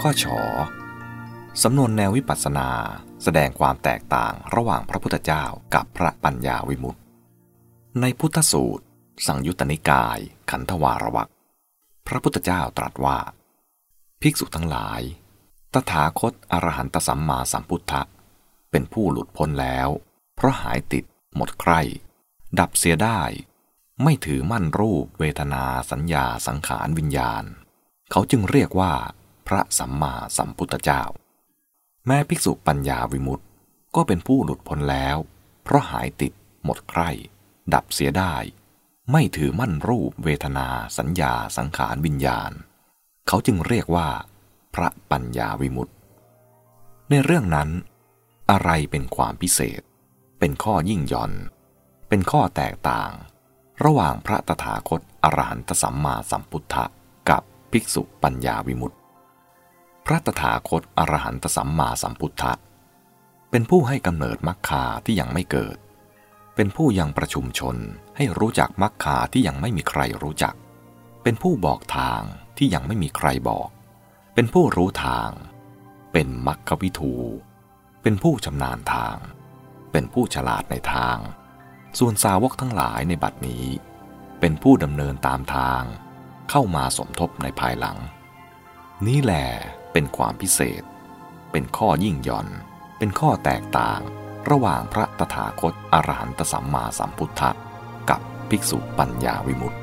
ข้อชอสำนวนแนววิปัสสนาแสดงความแตกต่างระหว่างพระพุทธเจ้ากับพระปัญญาวิมุตติ ในพุทธสูตร สังยุตตนิกาย ขันธวารวักพระพุทธเจ้าตรัสว่า ภิกษุทั้งหลาย ตถาคตอรหันตสัมมาสัมพุทธะ เป็นผู้หลุดพ้นแล้ว เพราะหายติด หมดใครดับเสียได้ ไม่ถือมั่นรูปเวทนาสัญญาสังขารวิญญาณ เขาจึงเรียกว่า ระสัมมาสัมพุทธเจ้า แม้ภิกษุปัญญาวิมุตติก็เป็นผู้หลุดพ้นแล้ว เพราะหายติด หมดใครดับเสียได้ ไม่ถือมั่นรูปเวทนา สัญญาสังขารวิญญาณ เขาจึงเรียกว่า พระปัญญาวิมุตติ ในเรื่องนั้น อะไรเป็นความพิเศษ เป็นข้อยิ่งย่อน เป็นข้อแตกต่าง ระหว่างพระตถาคตอรหันตสัมมาสัมพุทธะกับภิกษุปัญญาวิมุตติ พระตถาคตอรหันตสัมมาสัมพุทธะ เป็นผู้ให้กำเนิดมรรคาที่ยังไม่เกิด เป็นผู้ยังประชุมชนให้รู้จักมรรคาที่ยังไม่มีใครรู้จัก เป็นผู้บอกทางที่ยังไม่มีใครบอก เป็นผู้รู้ทาง เป็นมรรควิทู เป็นผู้ชำนาญทาง เป็นผู้ฉลาดในทาง ส่วนสาวกทั้งหลายในบัดนี้ เป็นผู้ดำเนินตามทาง เข้ามาสมทบในภายหลัง นี้แหละ เป็นความพิเศษ เป็นข้อยิ่งย่อน เป็นข้อแตกต่าง ระหว่างพระตถาคตอรหันตสัมมาสัมพุทธะกับภิกษุปัญญาวิมุตติ